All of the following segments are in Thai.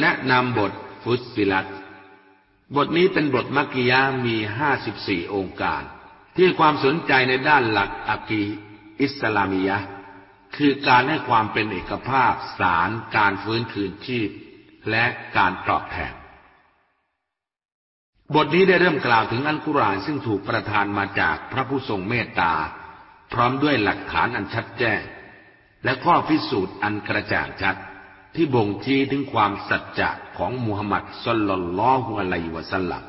แนะนำบทฟุตสิลัตบทนี้เป็นบทมักกิยามีห้าสิบสี่องค์การ ที่ความสนใจในด้านหลักอักีอิสลามียะคือการให้ความเป็นเอกภาพสารการฟื้นคืนชีพ และการตอบแทนบทนี้ได้เริ่มกล่าวถึงอัลกุรอานซึ่งถูกประทานมาจากพระผู้ทรงเมตตา พร้อมด้วยหลักฐานอันชัดแจ้ง และข้อพิสูจน์อันกระจ่างชัด ที่บ่งชี้ถึงความสัจจะของมุฮัมมัดสลลัลลอฮุอะลัยวะสัลลัม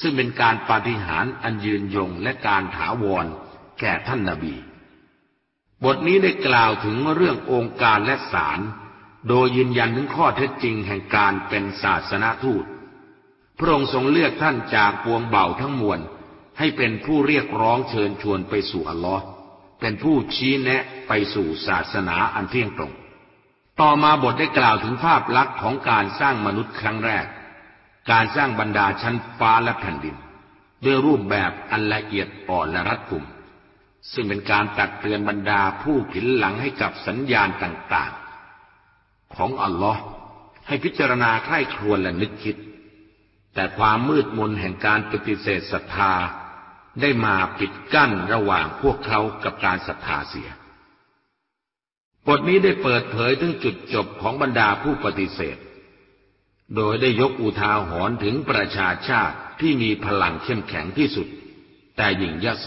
ซึ่งเป็นการปาฏิหาริย์อันยืนยงและการถาวรแก่ท่านนาบี บทนี้ได้กล่าวถึงเรื่ององค์การและศาลโดยยืนยันถึงข้อเท็จจริงแห่งการเป็นศาสนาทูต พระองค์ทรงเลือกท่านจากปวงเบาทั้งมวล ให้เป็นผู้เรียกร้องเชิญชวนไปสู่อัลลอฮ์เป็นผู้ชี้แนะไปสู่ศาสนาอันเที่ยงตรง ต่อมาบทได้กล่าวถึงภาพลักษณ์ของการสร้างมนุษย์ครั้งแรก การสร้างบรรดาชั้นฟ้าและแผ่นดิน ด้วยรูปแบบอันละเอียดอ่อนและรัดกุม ซึ่งเป็นการตักเตือนบรรดาผู้ผินหลังให้กับสัญญาณต่างๆ ของอัลลอฮ์ให้พิจารณาใคร่ครวญและนึกคิด แต่ความมืดมนแห่งการปฏิเสธศรัทธา ได้มาปิดกั้นระหว่างพวกเขากับการศรัทธาเสีย บทนี้ได้เปิดเผยถึงจุดจบของบรรดาผู้ปฏิเสธ โดยได้ยกอุทาหรณ์ถึงประชาชาติที่มีพลังเข้มแข็งที่สุด แต่หญิงยโส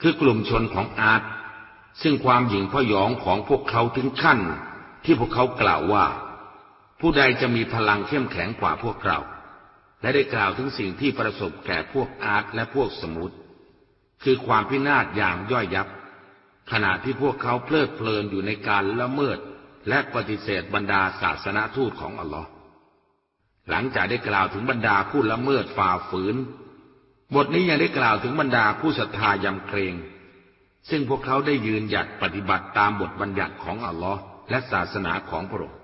คือกลุ่มชนของอาร์ตซึ่งความหยิ่งพยองของพวกเขาถึงขั้น ที่พวกเขากล่าวว่า ผู้ใดจะมีพลังเข้มแข็งกว่าพวกเรา และได้กล่าวถึงสิ่งที่ประสบแก่พวกอาร์ตและพวกสมุทรคือความพินาศอย่างย่อยยับ ขณะที่พวกเขาเพลิดเพลินอยู่ในการละเมิด และปฏิเสธบรรดาศาสนาทูตของอัลลอฮ์หลังจากได้กล่าวถึงบรรดาผู้ละเมิดฝ่าฝืน บทนี้ยังได้กล่าวถึงบรรดาผู้ศรัทธายำเกรง ซึ่งพวกเขาได้ยืนหยัดปฏิบัติตามบทบัญญัติของอัลลอฮ์และศาสนาของพระองค์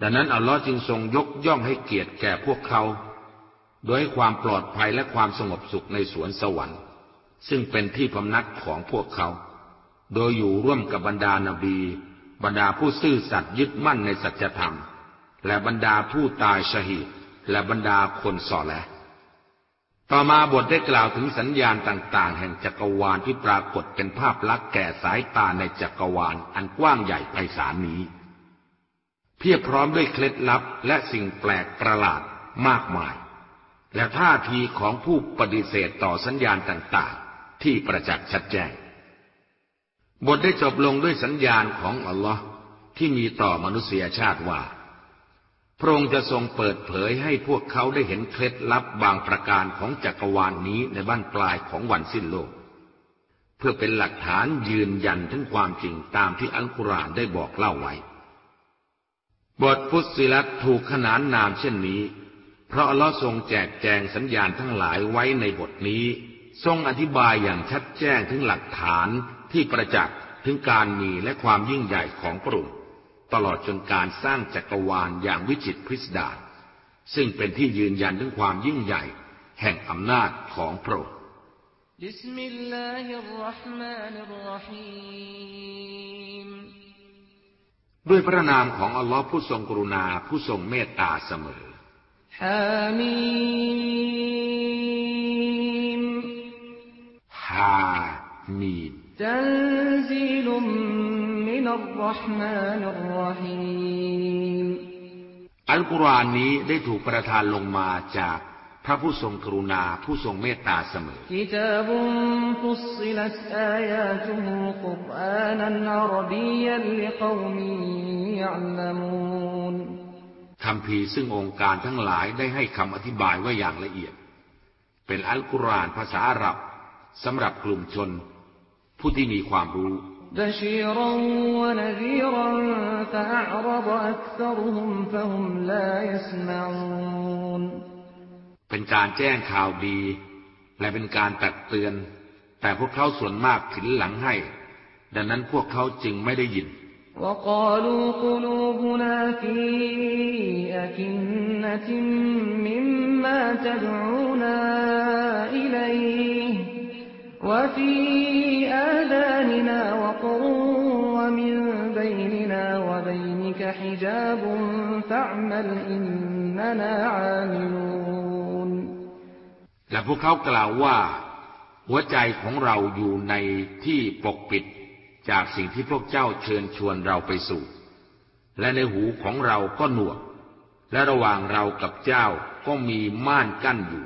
ดังนั้นอัลลอฮ์จึงทรงยกย่องให้เกียรติแก่พวกเขา โดยความปลอดภัยและความสงบสุขในสวนสวรรค์ ซึ่งเป็นที่พำนักของพวกเขา โดยอยู่ร่วมกับบรรดานาบี บรรดาผู้ซื่อสัตย์ยึดมั่นในสัจธรรม และบรรดาผู้ตายชหีดและบรรดาคนสอแลต่อมาบทได้กล่าวถึงสัญญาณต่างๆ แห่งจักรวาลที่ปรากฏเป็นภาพลักษณ์แก่สายตาในจักรวาลอันกว้างใหญ่ไพศาลนี้ เพียบพร้อมด้วยเคล็ดลับและสิ่งแปลกประหลาดมากมาย และท่าทีของผู้ปฏิเสธต่อสัญญาณต่างๆ ที่ประจักษ์ชัดแจ้ง บทได้จบลงด้วยสัญญาณของอัลลอฮ์ที่มีต่อมนุษยชาติว่า พระองค์จะทรงเปิดเผยให้พวกเขาได้เห็นเคล็ดลับบางประการของจักรวาลนนี้ในบ้านปลายของวันสิ้นโลก เพื่อเป็นหลักฐานยืนยันถึงความจริงตามที่อัลกุรอานได้บอกเล่าไว้ บทพุทธิลัตถูกขนานนามเช่นนี้ เพราะอัลลอฮ์ทรงแจกแจงสัญญาณทั้งหลายไว้ในบทนี้ ทรงอธิบายอย่างชัดแจ้งถึงหลักฐาน ที่ประจักษ์ถึงการมีและความยิ่งใหญ่ของพระองค์ตลอดจนการสร้างจักรวาลอย่างวิจิตรพิสดารซึ่งเป็นที่ยืนยันถึงความยิ่งใหญ่ แห่งอำนาจของพระองค์ด้วยพระนามของอัลลอฮ์ผู้ทรงกรุณาผู้ทรงเมตตาเสมอฮามีมฮามีม تنزيل من الرحمن الرحيم อัลกุรอานนี้ได้ถูกประทานลงมาจากพระผู้ทรงกรุณาผู้ทรงเมตตาเสมอกิตาบุฟุสซิลัตอายาตุฮุกุรอานันอารบียันลิกวมียัลมูนคำพีซึ่งองค์การทั้งหลายได้ให้คำอธิบายว่าอย่างละเอียด เป็นอัลกุรอานภาษาอาหรับสำหรับกลุ่มชน ผู้ที่มีความรู้ เป็นการแจ้งข่าวดี และเป็นการตักเตือน แต่พวกเขาส่วนมากผินหลังให้ ดังนั้นพวกเขาจึงไม่ได้ยิน وقالوا قلوبنا في أكنة مما تدعونا إليه وفي آذاننا وقر ومن بيننا وبينك عليك حجاب فاعمل إننا عاملون และพวกเขากล่าวว่า หัวใจของเราอยู่ในที่ปกปิด จากสิ่งที่พวกเจ้าเชิญชวนเราไปสู่ และในหูของเราก็หนวก และระหว่างเรากับเจ้าก็มีม่านกั้นอยู่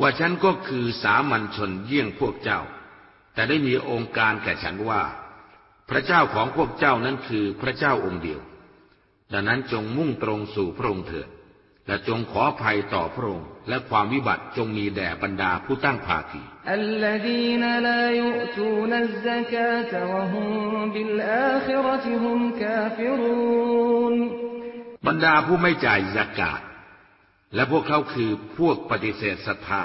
ว่าฉันก็คือสามัญชนเยี่ยงพวกเจ้า แต่ได้มีองค์การแก่ฉันว่า พระเจ้าของพวกเจ้านั้นคือพระเจ้าองค์เดียว ดังนั้นจงมุ่งตรงสู่พระองค์เถิด และจงขอภัยต่อพระองค์ และความวิบัติจงมีแด่บรรดาผู้ตั้งภาคีบรรดาผู้ไม่จ่ายซะกาต และพวกเขาคือพวกปฏิเสธศรัทธา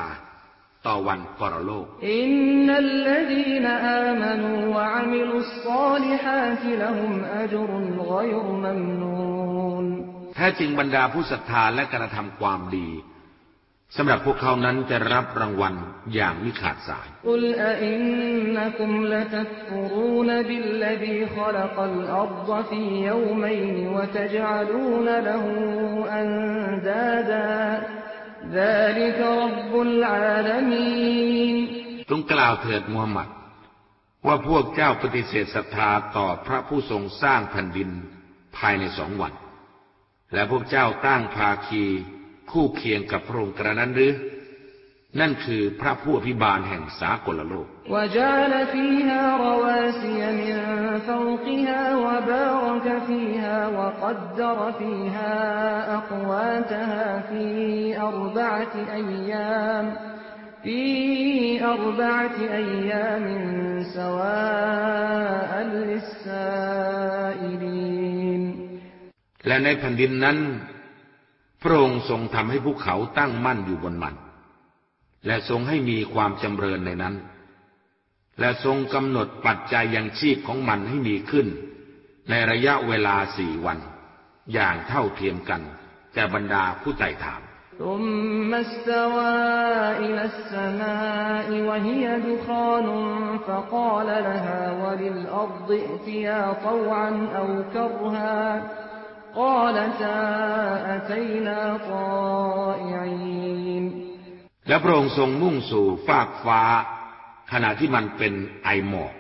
ต่อวันปรโลก إن الذين آمنوا وعملوا الصالحات لهم أجر غير ممنونแท้จริงบรรดาผู้ศรัทธาและกระทำความดี สำหรับพวกเขานั้นจะรับรางวัลอย่างมิขาดสายقل أئنكم لتكفرون بالذي خلق الأرض في يومين وتجعلون لهอันดาดาจงกล่าวเถิดมูฮัมหมัด ว่าพวกเจ้าปฏิเสธศรัทธาต่อพระผู้ทรงสร้างแผ่นดินภายในสองวัน และพวกเจ้าตั้งภาคี คู่เคียงกับพระองค์กระนั้นหรือ นั่นคือพระผู้อภิบาลแห่งสากลโลกและในแผ่นดินนั้น พระองค์ทรงทำให้ภูเขาตั้งมั่นอยู่บนมัน และทรงให้มีความจำเริญในนั้น และทรงกำหนดปัจจัยยังชีพของมันให้มีขึ้น ในระยะเวลาสี่วัน อย่างเท่าเทียมกัน แก่บรรดาผู้ไต่ถามทมมัสตวาอิละฮียดุคานุฟะกาลละฮาวะลิลอัรดิอติยาตวันอวกรฮา และพระองค์ทรงมุ่งสู่ฟากฟ้า ขณะที่มันเป็นไอหมอก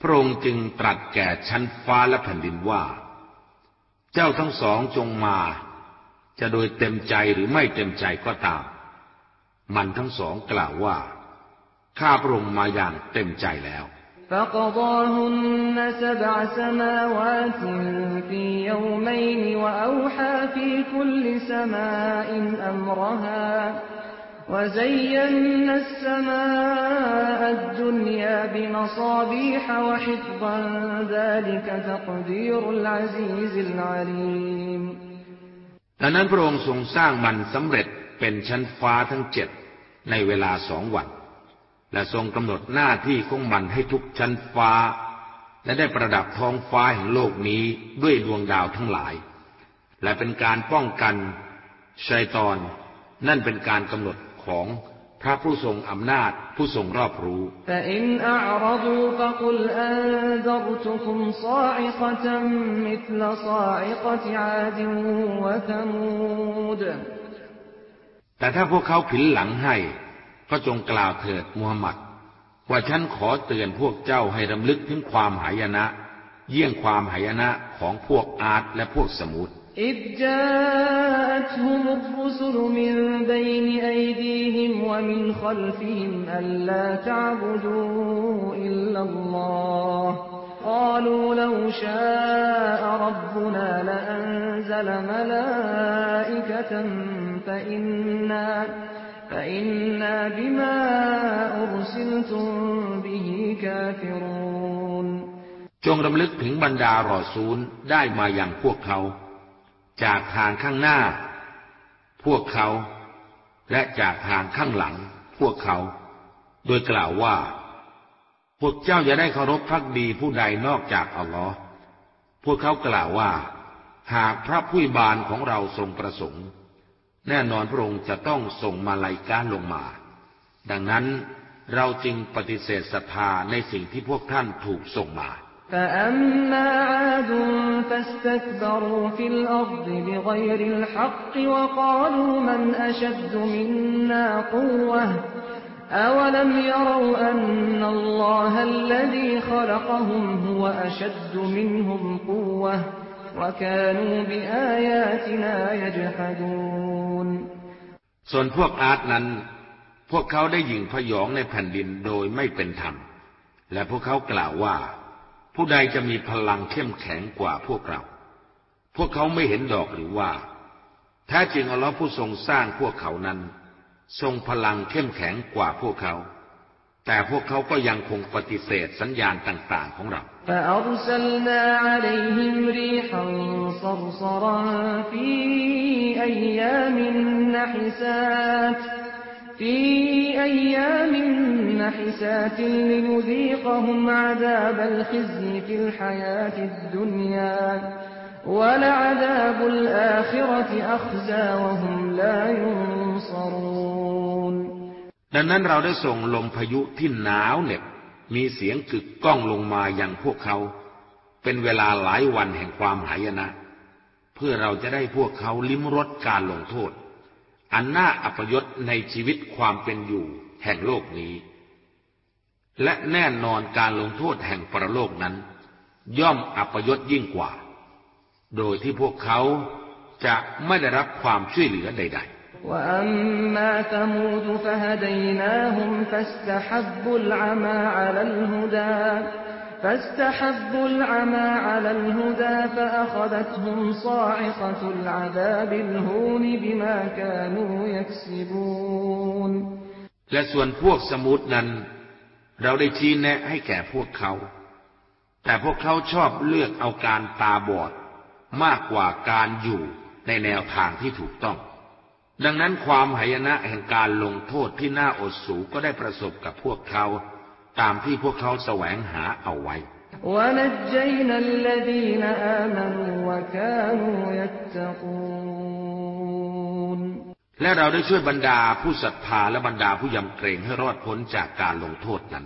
พระองค์จึงตรัสแก่ชั้นฟ้าและแผ่นดินว่า เจ้าทั้งสองจงมา จะโดยเต็มใจหรือไม่เต็มใจก็ตาม มันทั้งสองกล่าวว่า ข้าพระองค์มาอย่างเต็มใจแล้ว فقضاهن سبع سماوات في يومين وأوحى في كل سماء أمرها وزينا السماء الدنيا بمصابيح وحفظا ذلك تقدير العزيز العليم ดังนั้นพระองค์ทรงสร้างมันสำเร็จเป็นชั้นฟ้าทั้งเจ็ดในเวลาสองวัน และทรงกำหนดหน้าที่ของมันให้ทุกชั้นฟ้า และได้ประดับท้องฟ้าแห่งโลกนี้ด้วยดวงดาวทั้งหลาย และเป็นการป้องกันชัยตอน นั่นเป็นการกำหนดของพระผู้ทรงอำนาจผู้ทรงรอบรู้ แต่ถ้าพวกเขาผินหลังให้ ก็จงกล่าวเถิดมูฮัมหมัด ว่าฉันขอเตือนพวกเจ้าให้รำลึกถึงความหายนะ เยี่ยงความหายนะของพวกอาร์ตและพวกสมุทร إذ جاءتهم الرسل من بين أيديهم ومن خلفهم ألا تعبدوا إلا الله قالوا لو شاء ربنا لأنزل ملائكة فإنا فإنا بما أرسلتم به كافرون จงรำลึกถึงบรรดารอซูลได้มาอย่างพวกเขา จากทางข้างหน้า พวกเขา และจากทางข้างหลัง พวกเขา โดยกล่าวว่า พวกเจ้าอย่าได้เคารพพักดีผู้ใดนอกจากอัลลอฮ์พวกเขากล่าวว่า หากพระผู้บานของเราทรงประสงค์ แน่นอนพระองค์จะต้องส่งมาลายกาลงมา ดังนั้นเราจึงปฏิเสธศรัทธาในสิ่งที่พวกท่านถูกส่งมา فأما عاد فاستكبروا في الأرض بغير الحق وقالوا من أشد منا قوة أولم يروا أن الله الذي خلقهم هو أشد منهم قوة وكانوا بآياتنا يجحدون ส่วนพวกอาร์ตนั้น พวกเขาได้ยิงพยองในแผ่นดินโดยไม่เป็นธรรม และพวกเขากล่าวว่า ผู้ใดจะมีพลังเข้มแข็งกว่าพวกเรา พวกเขาไม่เห็นดอกหรือว่าแท้จริงอัลลอฮ์ผู้ทรงสร้างพวกเขานั้น ทรงพลังเข้มแข็งกว่าพวกเขา แต่พวกเขาก็ยังคงปฏิเสธสัญญาณต่างๆของเรา في أيام نحسات لنذيقهم عذاب الخزي في الحياة الدنيا ولعذاب الآخرة أخزى وهم لا ينصرون ดังนั้นเราได้ส่งลมพายุที่หนาวเหน็บ มีเสียงกึกก้องลงมาอย่างพวกเขา เป็นเวลาหลายวันแห่งความหายนะ เพื่อเราจะได้พวกเขาลิ้มรสการลงโทษ อันน่าอัปยศในชีวิตความเป็นอยู่แห่งโลกนี้ และแน่นอนการลงโทษแห่งปรโลกนั้น ย่อมอัปยศยิ่งกว่า โดยที่พวกเขาจะไม่ได้รับความช่วยเหลือใดๆ وأما ثمود فهديناهم فاستحبوا العمى على الهدى فاستحبوا العمى على الهدى فأخذتهم صاعقة العذاب الهون بما كانوا يكسبون และส่วนพวกสมุทนั้น เราได้ชี้แนะให้แก่พวกเขา แต่พวกเขาชอบเลือกเอาการตาบอด มากกว่าการอยู่ในแนวทางที่ถูกต้อง ดังนั้นความหายนะแห่งการลงโทษที่น่าอดสูก็ได้ประสบกับพวกเขา ตามที่พวกเขาแสวงหาเอาไว้และเราได้ช่วยบรรดาผู้ศรัทธาและบรรดาผู้ยำเกรงให้รอดพ้นจากการลงโทษนั้น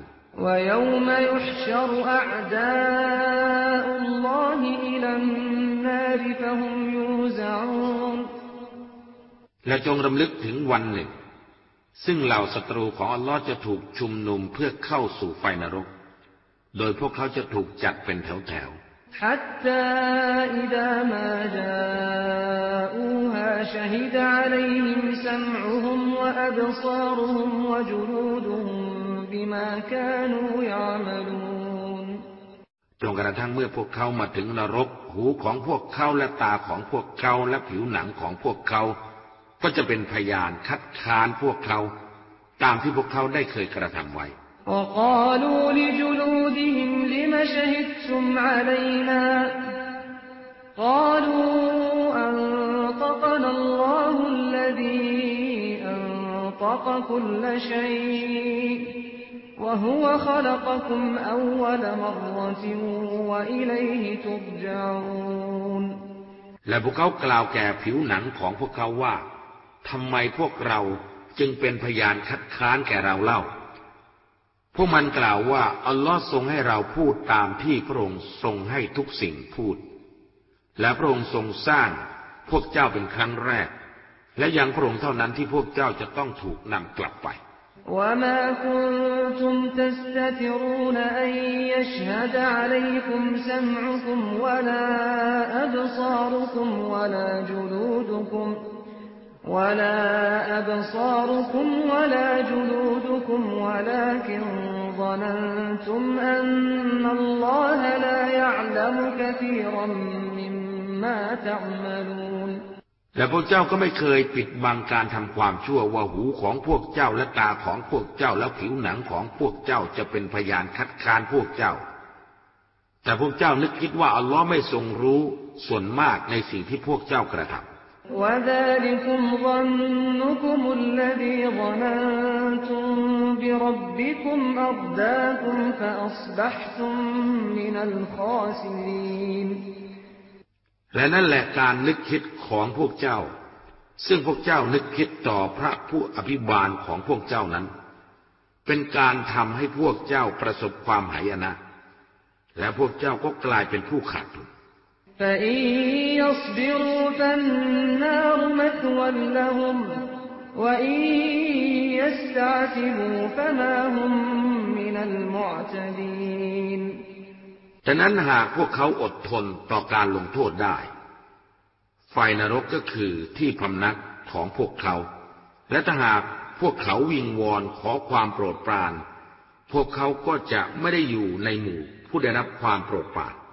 และจงรำลึกถึงวันหนึ่ง ซึ่งเหล่าศัตรูของอัลลอฮ์จะถูกชุมนุมเพื่อเข้าสู่ไฟนรก โดยพวกเขาจะถูกจัดเป็นแถวแถว حتى إذا ما جاءوها شهد عليهم سمعهم وأبصارهم وجلودهم بما كانوا يعملون จนกระทั่งเมื่อพวกเขามาถึงนรก หูของพวกเขาและตาของพวกเขาและผิวหนังของพวกเขา ก็จะเป็นพยานคัดค้านพวกเขา ตามที่พวกเขาได้เคยกระทำไว้ وقالوا لجلودهم لم شهدتم علينا قالوا أنطقنا الله الذي أنطق كل شيء وهو خلقكم أول مرة وإليه ترجعون และพวกเขากล่าวแก่ผิวหนังของพวกเขาว่า ทำไมพวกเราจึงเป็นพยานคัดค้านแก่เราเล่า พวกมันกล่าวว่าอัลลอฮ์ทรงให้เราพูดตามที่พระองค์ทรงให้ทุกสิ่งพูด และพระองค์ทรงสร้างพวกเจ้าเป็นครั้งแรก และยังพระองค์เท่านั้นที่พวกเจ้าจะต้องถูกนำกลับไป وما كنتم تستترون أن يشهد عليكم سمعكم ولا أبصاركم ولا جلودكم ولا أبصاركم ولا جلودكم ولكن ظننتم أن الله لا يعلم كثيرا مما تعملون และพวกเจ้าก็ไม่เคยปิดบังการทำความชั่วว่าหูของพวกเจ้าและตาของพวกเจ้าและผิวหนังของพวกเจ้าจะเป็นพยานคัดค้านพวกเจ้า แต่พวกเจ้านึกคิดว่าอัลลอฮ์ไม่ทรงรู้ ส่วนมากในสิ่งที่พวกเจ้ากระทำ وذلكم ظنكم الذي ظننتم بربكم أرداكم فأصبحتم من الخاسرين และนั่นแหละการนึกคิดของพวกเจ้า ซึ่งพวกเจ้านึกคิดต่อพระผู้อภิบาลของพวกเจ้านั้น เป็นการทำให้พวกเจ้าประสบความหายนะ และพวกเจ้าก็กลายเป็นผู้ขาดทุน فإن يصبروا فالنار مثوى لهم وإن يستعتبوا فما هم من المعتدين ฉะนั้นหากพวกเขาอดทนต่อการลงโทษได้ ไฟนรกก็คือที่พำนักของพวกเขา และถ้าหากพวกเขาวิงวอนขอความโปรดปราน พวกเขาก็จะไม่ได้อยู่ในหมู่ผู้ได้รับความโปรดปราน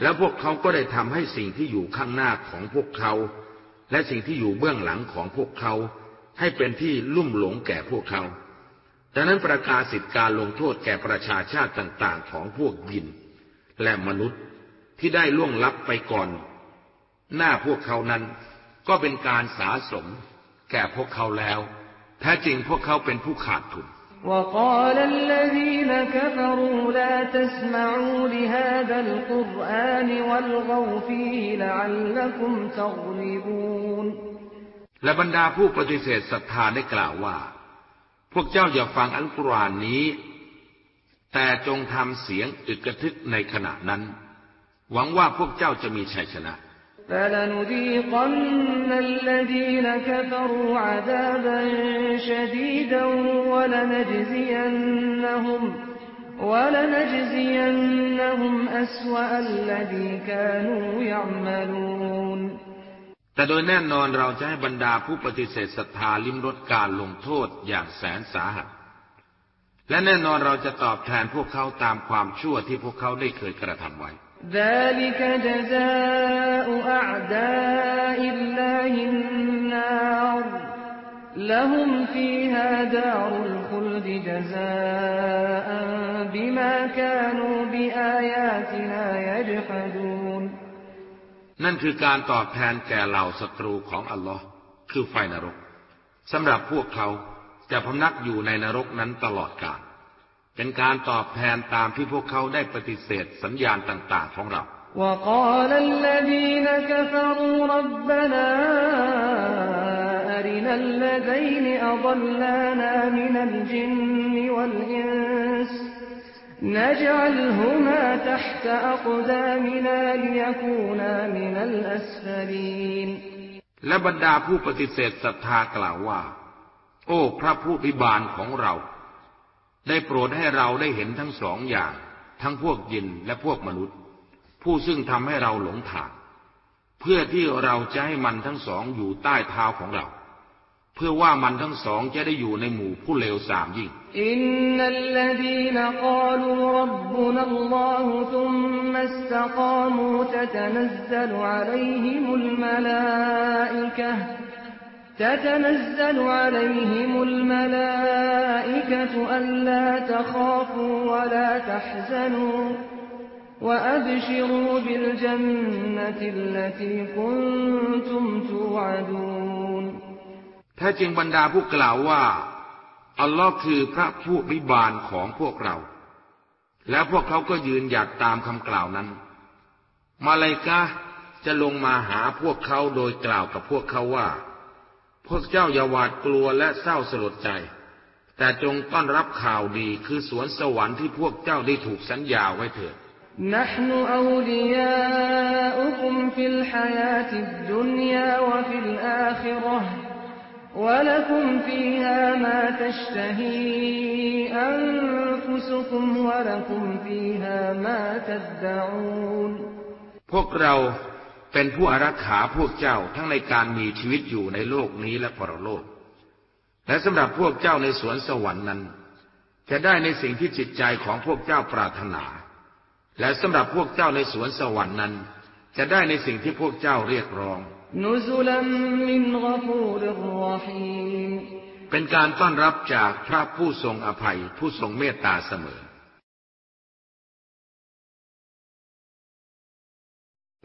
แล้วพวกเขาก็ได้ทำให้สิ่งที่อยู่ข้างหน้าของพวกเขา และสิ่งที่อยู่เบื้องหลังของพวกเขา ให้เป็นที่ลุ่มหลงแก่พวกเขา ดังนั้นประกาศสิทธิการลงโทษแก่ประชาชาติต่าง ๆ ของพวกยิน และมนุษย์ที่ได้ล่วงลับไปก่อน หน้าพวกเขานั้น ก็เป็นการสาสม แก่พวกเขาแล้ว แท้จริงพวกเขาเป็นผู้ขาดทุน وقال الذين كفروا لا تسمعوا لهذا القرآن والغوا فيه لعلكم تغلبون และบรรดาผู้ปฏิเสธศรัทธาได้กล่าวว่า พวกเจ้าอย่าฟังอัลกุรอานนี้ แต่จงทำเสียงอึกกระทึกในขณะนั้น หวังว่าพวกเจ้าจะมีชัยชนะ فلنذيقن الذين كفروا عذابا شديدا ولنجزينهم ولنجزينهم أسوأ الذي كانوا يعملون แต่โดยแน่นอนเราจะให้บรรดาผู้ปฏิเสธศรัทธาลิ้มรสการลงโทษอย่างแสนสาหัส และแน่นอนเราจะตอบแทนพวกเขาตามความชั่วที่พวกเขาได้เคยกระทำไว้ ذلك جزاء أعداء الله النار لهم فيها دار الخلد جزاء بما كانوا بآياتنا يجحدون นั่นคือการตอบแทนแก่เหล่าศัตรูของอัลลอฮ์คือไฟนรกสำหรับพวกเขาจะพำนักอยู่ในนรกนั้นตลอดกาล เป็นการตอบแทนตามที่พวกเขาได้ปฏิเสธสัญญาณต่างๆของเรา وقال الذين كفروا ربنا أرنا الذين أضلانا من الجن والإنس نجعلهما تحت أقدامنا ليكونا من الأسفلين และบรรดาผู้ปฏิเสธศรัทธากล่าวว่า โอ้พระผู้พิบาลของเรา ได้โปรดให้เราได้เห็นทั้งสองอย่าง ทั้งพวกยินและพวกมนุษย์ ผู้ซึ่งทำให้เราหลงทางเพื่อที่เราจะให้มันทั้งสองอยู่ใต้เท้าของเราเพื่อว่ามันทั้งสองจะได้อยู่ในหมู่ผู้เลวสามยิ่ง อินนัลลดีนกาลูรับบุนัลลอฮุทุมมัสตกามูตะตนัซซลอะลัยฮิมุลมลาอิกะ تتنزل عليهم الملائكة ألا تخافوا ولا تحزنوا وأبشروا بالجنة التي كنتم توعدون แท้จริงบรรดาผู้กล่าวว่า อัลลอฮ์คือพระผู้บิบาลของพวกเรา และพวกเขาก็ยืนหยัดตามคำกล่าวนั้น มาเลกาจะลงมาหาพวกเขาโดยกล่าวกับพวกเขาว่า พวกเจ้าอย่าหวาดกลัวและเศร้าสลดใจ แต่จงต้อนรับข่าวดีคือสวนสวรรค์ที่พวกเจ้าได้ถูกสัญญาไว้เถิด نحن أولياؤكم في الحياة الدنيا وفي الآخرة ولكم فيها ما تشتهي أنفسكم ولكم فيها ما تدعون พวกเรา เป็นผู้อารักขาพวกเจ้าทั้งในการมีชีวิตอยู่ในโลกนี้และปรโลก และสำหรับพวกเจ้าในสวนสวรรค์นั้น จะได้ในสิ่งที่จิตใจของพวกเจ้าปรารถนา และสำหรับพวกเจ้าในสวนสวรรค์นั้น จะได้ในสิ่งที่พวกเจ้าเรียกร้อง เป็นการต้อนรับจากพระผู้ทรงอภัยผู้ทรงเมตตาเสมอ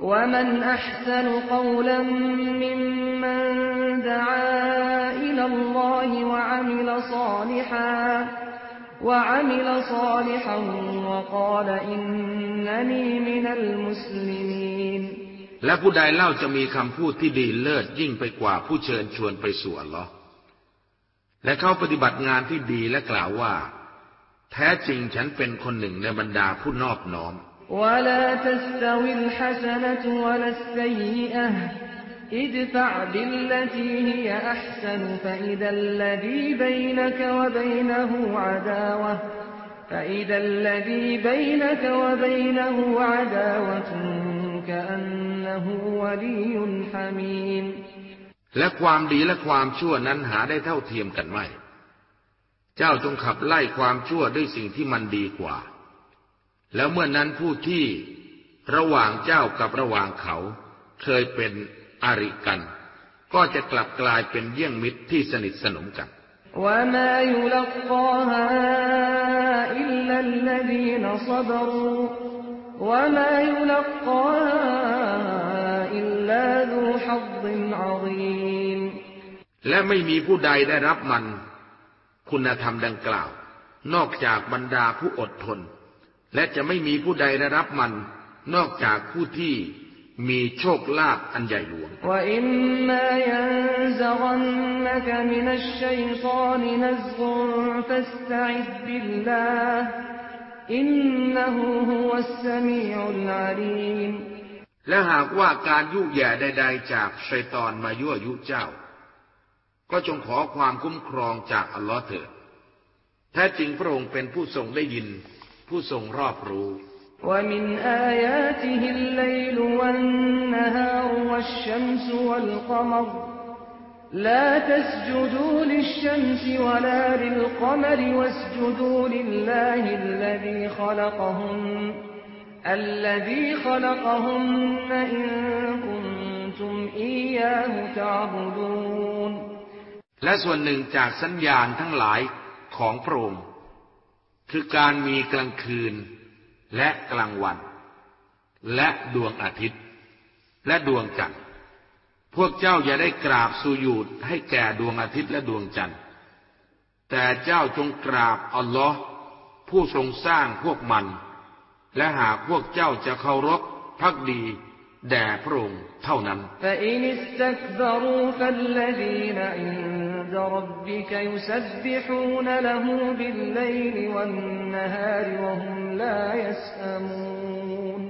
ومن أحسن قولا ممن دعا إلى الله وعمل صالحا وعمل صالحا وقال إنني من المسلمين และผู้ใดเล่าจะมีคำพูดที่ดีเลิศยิ่งไปกว่าผู้เชิญชวนไปสู่อัลลอฮ์และเขาปฏิบัติงานที่ดีและกล่าวว่า แท้จริงฉันเป็นคนหนึ่งในบรรดาผู้นอบน้อม ولا تستوي الحسنة ولا السيئة ادفع بالتي هي أحسن فإذا الذي بينك وبينه عداوة فإذا الذي بينك وبينه عداوة كأنه ولي حميم และความดีและความชั่วนั้นหาได้เท่าเทียมกันไม่ เจ้าจงขับไล่ความชั่วด้วยสิ่งที่มันดีกว่า แล้วเมื่อนนั้นผู้ที่ระหว่างเจ้ากับระหว่างเขา เคยเป็นอริกัน ก็จะกลับกลายเป็นเยี่ยงมิตรที่สนิทสนมกันและไม่มีผู้ใดได้รับมัน คุณธรรมดังกล่าว นอกจากบรรดาผู้อดทน และจะไม่มีผู้ใดได้รับมัน นอกจากผู้ที่มีโชคลาภอันใหญ่หลวง และหากว่าการยุแย่ใดๆจากชัยตอนมายั่วยุเจ้า ก็จงขอความคุ้มครองจากอัลลอฮ์เถิด แท้จริงพระองค์เป็นผู้ทรงได้ยิน ผู้ทรงรอบรู้ ومن آياته الليل والنهار والشمس والقمر لا تسجدوا للشمس ولا للقمر واسجدوا لله الذي خلقهن الذي خلقهن إن كنتم إياه تعبدون และส่วนหนึ่งจากสัญญาณทั้งหลายของพระองค์ คือการมีกลางคืน และกลางวัน และดวงอาทิตย์ และดวงจันทร์ พวกเจ้าอย่าได้กราบสุญูดให้แก่ดวงอาทิตย์และดวงจันทร์ แต่เจ้าจงกราบอัลลอฮ์ผู้ทรงสร้างพวกมัน และหากพวกเจ้าจะเคารพพักดีแด่พระองค์เท่านั้น عند ربك يسبحون له بالليل والنهار وهم لا يسأمون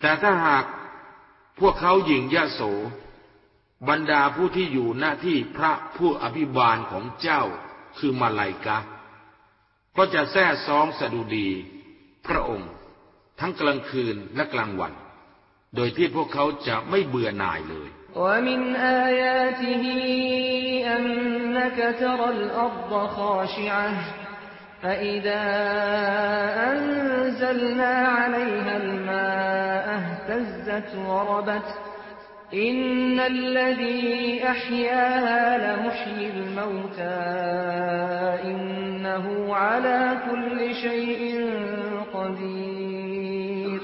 แต่ถ้าหากพวกเขาหญิงยะโส บรรดาผู้ที่อยู่หน้าที่พระผู้อภิบาลของเจ้าคือมาลายกะ ก็จะแท้ซองสดุดี พระองค์ ทั้งกลางคืนและกลางวัน โดยที่พวกเขาจะไม่เบื่อหน่ายเลย ومن آياته أنك ترى الأرض خاشعة فإذا أنزلنا عليها الماء اهتزت وربت إن الذي أحياها لمحيي الموتى إنه على كل شيء قدير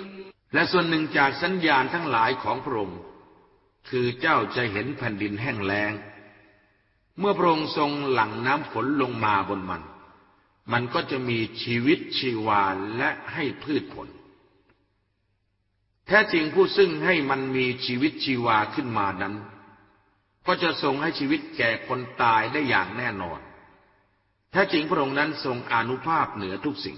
และส่วนหนึ่งจากสัญญาณทั้งหลายของพระองค์ คือเจ้าจะเห็นแผ่นดินแห้งแล้ง เมื่อพระองค์ทรงหลั่งน้ำฝนลงมาบนมัน มันก็จะมีชีวิตชีวาและให้พืชผล แท้จริงผู้ซึ่งให้มันมีชีวิตชีวาขึ้นมานั้น ก็จะทรงให้ชีวิตแก่คนตายได้อย่างแน่นอน แท้จริงพระองค์นั้นทรงอนุภาพเหนือทุกสิ่ง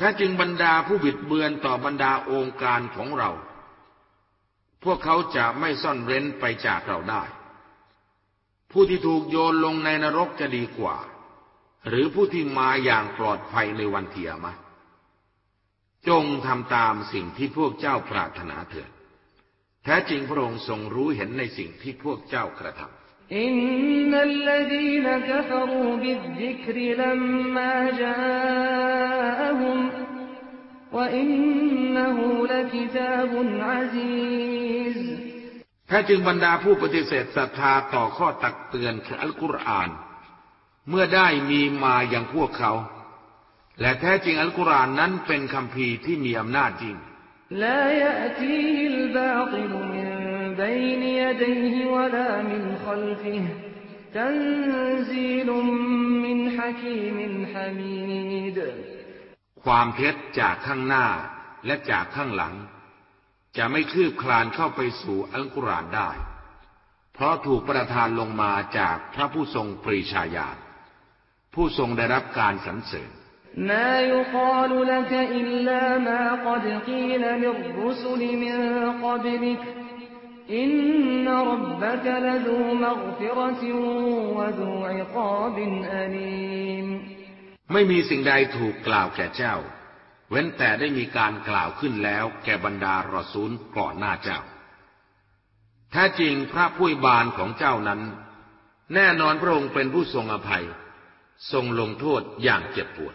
แท้จริงบรรดาผู้บิดเบือนต่อบรรดาองค์การของเรา พวกเขาจะไม่ซ่อนเร้นไปจากเราได้ ผู้ที่ถูกโยนลงในนรกจะดีกว่า หรือผู้ที่มาอย่างปลอดภัยในวันเทียมะจงทำตามสิ่งที่พวกเจ้าปรารถนาเถิด แท้จริงพระองค์ทรงรู้เห็นในสิ่งที่พวกเจ้ากระทำ อินนัลลดีนกฟรูบิดซิกรลัมมาจาอฮุมวะอินนหูลกิตาบุนอาซีซแท้จริงบรรดาผู้ปฏิเสธศรัทธาต่อข้อตักเตือนคืออัลกุรอาน เมื่อได้มีมาอย่างพวกเขาและแท้จริงอัลกุรอานนั้นเป็นคำพีที่มีอำนาจจริง لا يأتيه الباطل من بين يديه ولا من خلفه تنزيل من حكيم حميد ความเท็จจากข้างหน้าและจากข้างหลัง จะไม่คืบคลานเข้าไปสู่อัลกุรอานได้ เพราะถูกประทานลงมาจากพระผู้ทรงปรีชาญาณผู้ทรงได้รับการสรรเสริญ ما يقال لك إلا ما قد قيل للرسل من قبلك ไม่มีสิ่งใดถูกกล่าวแก่เจ้า เว้นแต่ได้มีการกล่าวขึ้นแล้วแก่บรรดารอซูลก่อนหน้าเจ้าแท้จริงพระผู้บานของเจ้านั้น แน่นอนพระองค์เป็นผู้ทรงอภัย ทรงลงโทษอย่างเจ็บปวด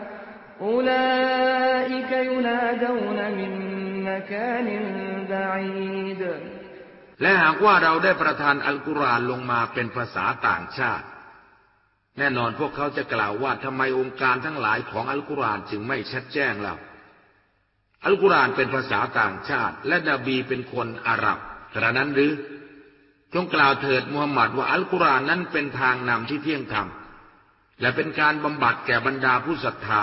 أولئك ينادون من مكان بعيد และหากว่าเราได้ประทานอัลกุรอานลงมาเป็นภาษาต่างชาติ แน่นอนพวกเขาจะกล่าวว่าทำไมองค์การทั้งหลายของอัลกุรอานจึงไม่ชัดแจ้งล่ะอัลกุรอานเป็นภาษาต่างชาติ และนบีเป็นคนอาหรับกระนั้นหรือ จงกล่าวเถิดมูฮัมหมัดว่าอัลกุรอานนั้นเป็นทางนำที่เที่ยงธรรมและเป็นการบำบัดแก่บรรดาผู้ศรัทธา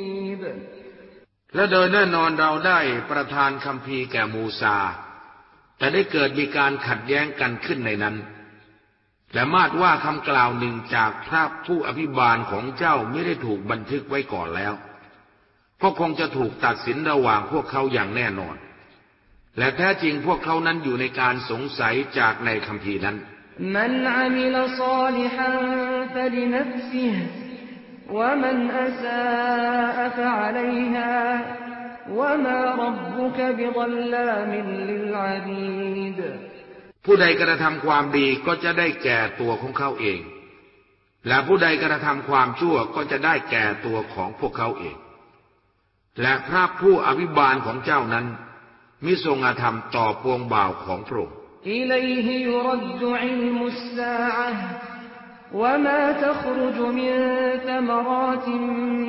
และโดยแน่นอนเราได้ประทานคำพีแก่มูซา แต่ได้เกิดมีการขัดแย้งกันขึ้นในนั้น และมาดว่าคำกล่าวหนึ่งจากพระผู้อภิบาลของเจ้าไม่ได้ถูกบันทึกไว้ก่อนแล้วก็คงจะถูกตัดสินระหว่างพวกเขาอย่างแน่นอน และแท้จริงพวกเขานั้นอยู่ในการสงสัยจากในคำพีนั้น ومن أساء فعليها وما ربك بظلام للعبيد ผู้ใดกระทำความดีก็จะได้แก่ตัวของเขาเอง และผู้ใดกระทำความชั่วก็จะได้แก่ตัวของพวกเขาเอง และพระผู้อภิบาลของเจ้านั้นมิทรงอาธรรมต่อปวงบ่าวของพระองค์ وما تخرج من ثمرات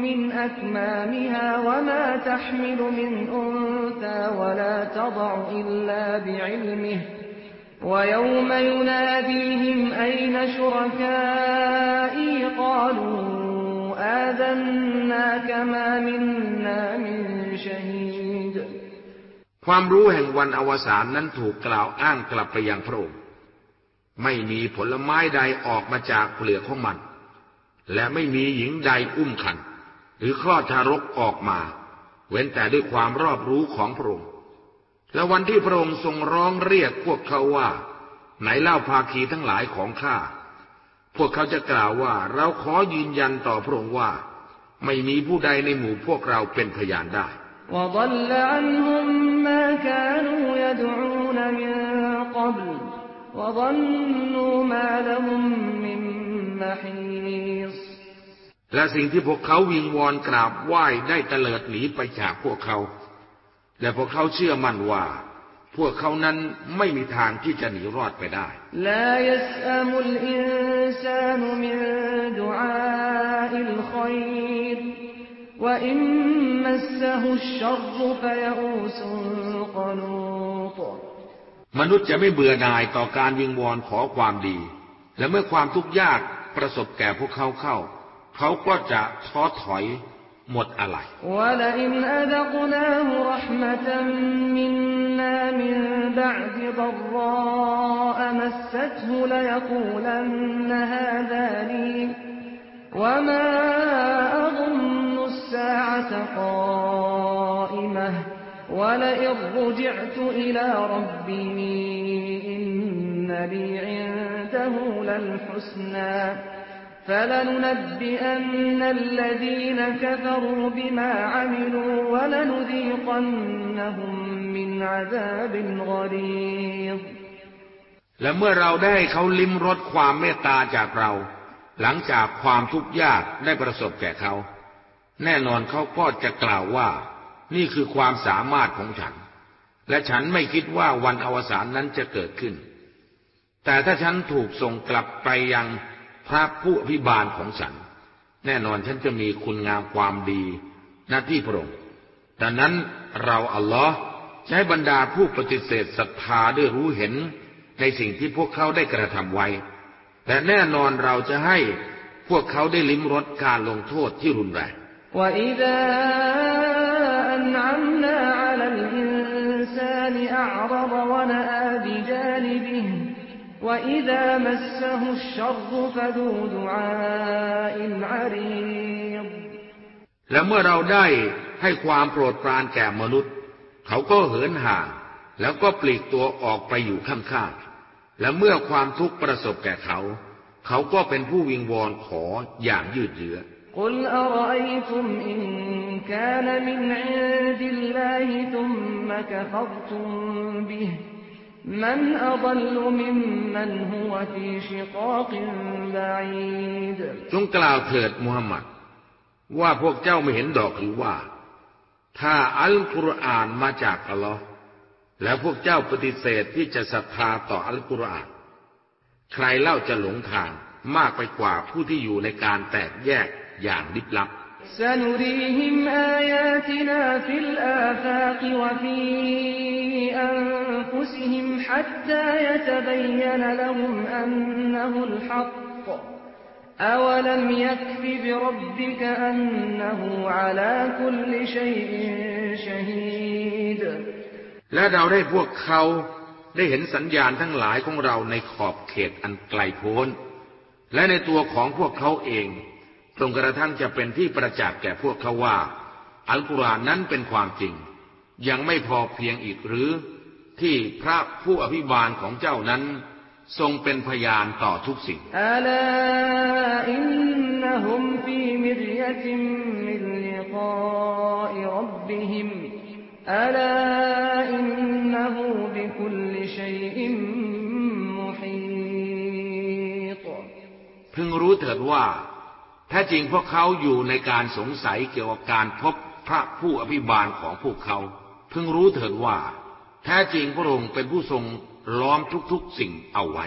من أكمامها وما تحمل من أنثى ولا تضع إلا بعلمه ويوم يناديهم أين شركائي قالوا آذنا كما منا من شهيد ความรู้แห่งวันอวสานนั้นถูกกล่าวอ้างกลับไปยังพระองค์ ไม่มีผลไม้ใดออกมาจากเปลือกของมัน และไม่มีหญิงใดอุ้มขัน หรือคลอดทารกออกมา เว้นแต่ด้วยความรอบรู้ของพระองค์ และวันที่พระองค์ทรงร้องเรียกพวกเขาว่า ไหนเล่าภาคีทั้งหลายของข้า พวกเขาจะกล่าวว่าเราขอยืนยันต่อพระองค์ว่า ไม่มีผู้ใดในหมู่พวกเราเป็นพยานได้ وضل عنهم ما كانوا يدعون من قبل และสิ่งที่พวกเขาวิงวอนกราบไหว้ได้เตลิดหนีไปจากพวกเขา และพวกเขาเชื่อมั่นว่า พวกเขานั้นไม่มีทางที่จะหนีรอดไปได้และ มนุษย์จะไม่เบื่อหน่ายต่อการวิงวอนขอความดี และเมื่อความทุกข์ยากประสบแก่พวกเขาเข้า เขาก็จะท้อถอยหมดอะไร ولئن أذقناه رحمة منا من بعد ضراء مسته ليقولن هذا لي وما أظن الساعة قائمة ولئن رجعت إلى ربي إن لي عنده للحسنى فلننبئن الذين كفروا بما عملوا ولنذيقنهم من عذاب غليظ และเมื่อเราได้เขาลิ้มรสความเมตตาจากเรา หลังจากความทุกข์ยากได้ประสบแก่เขา แน่นอนเขาก็จะกล่าวว่า นี่คือความสามารถของฉัน และฉันไม่คิดว่าวันอวสานนั้นจะเกิดขึ้น แต่ถ้าฉันถูกส่งกลับไปยังพระผู้อภิบาลของฉัน แน่นอนฉันจะมีคุณงามความดีหน้าที่พระองค์ดังนั้นเราอัลลอฮ์ใช้บรรดาผู้ปฏิเสธศรัทธาด้วยรู้เห็นในสิ่งที่พวกเขาได้กระทำไว้ แต่แน่นอนเราจะให้พวกเขาได้ลิ้มรสการลงโทษที่รุนแรง أنعمنا على الإنسان أعرض ونأى بجانبه وإذا مسه الشر فذو دعاء عريض และเมื่อเราได้ให้ความโปรดปรานแก่มนุษย์ เขาก็เหินห่าง แล้วก็ปลีกตัวออกไปอยู่ข้างๆและเมื่อความทุกข์ประสบแก่เขา เขาก็เป็นผู้วิงวอนขออย่างยืดเยื้อ قل أرأيتم إن كان من عند الله ثم كفرتم به من أضل ممن هو في شقاق بعيد จงกล่าวเถิดมูฮัมหมัด ว่าพวกเจ้าไม่เห็นดอกหรือว่า ถ้าอัลกุรอานมาจากอัลลอฮ์แล้วพวกเจ้าปฏิเสธที่จะศรัทธาต่ออัลกุรอาน ใครเล่าจะหลงทางมากไปกว่าผู้ที่อยู่ในการแตกแยก อย่างลิบลับ سنريهم آياتنا في الآفاق وفي أنفسهم حتى يتبين لهم أنه الحق أولم يكف بربك أنه على كل شيء شهيد และเราได้พวกเขาได้เห็นสัญญาณทั้งหลายของเราในขอบเขตอันไกลโพ้น และในตัวของพวกเขาเอง จนกระทั่งจะเป็นที่ประจักษ์แก่พวกเขาว่า อัลกุรอานนั้นเป็นความจริง ยังไม่พอเพียงอีกหรือ ที่พระผู้อภิบาลของเจ้านั้น ทรงเป็นพยานต่อทุกสิ่งอัลอินพึงรู้เถิดว่า แท้จริงพวกเขาอยู่ในการสงสัยเกี่ยวกับการพบพระผู้อภิบาลของพวกเขา เพิ่งรู้เถิดว่า แท้จริงพระองค์เป็นผู้ทรงล้อมทุกๆสิ่งเอาไว้